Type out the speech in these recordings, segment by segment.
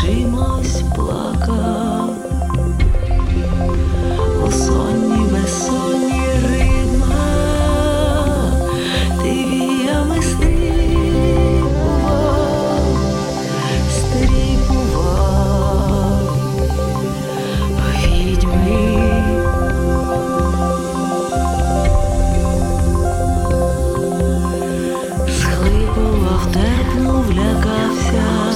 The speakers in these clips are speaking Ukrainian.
чимось плакав, у сонні безсонні ритма, ти віями стрібував, стрібував відьми. Схлипував, терпнув, лякався.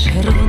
cerca.